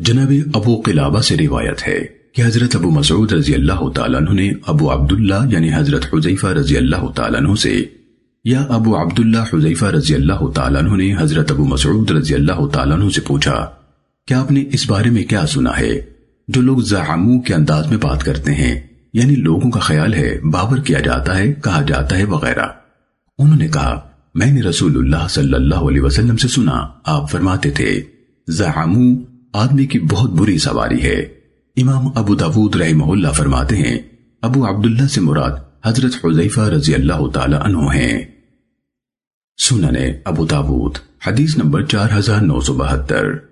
جناب ابو قلابہ سے روایت ہے کہ حضرت ابو مسعود رضی اللہ تعالیٰ عنہ نے ابو عبداللہ یعنی حضرت حضیفہ رضی اللہ تعالیٰ عنہ سے یا ابو عبداللہ حضیفہ رضی اللہ تعالیٰ عنہ نے حضرت ابو مسعود رضی اللہ تعالیٰ عنہ سے پوچھا، کیا آپ نے اس بارے میں کیا سنا ہے؟ جو لوگ زعمو کے انداز میں بات کرتے ہیں یعنی لوگوں کا خیال ہے، باور کیا جاتا ہے، کہا جاتا ہے، وغیرہ۔ انہوں نے کہا، میں نے رسول اللہ صلی اللہ علیہ وسلم سے سنا، آپ فرماتے تھے زعمو آدمی کی بہت بری سواری ہے۔ امام ابو داود رحمہ اللہ فرماتے ہیں، ابو عبداللہ سے مراد حضرت حضیفہ رضی اللہ تعالی عنہ ہیں۔ سننے ابو داود، حدیث نمبر چار ہزار نو سو بہتر۔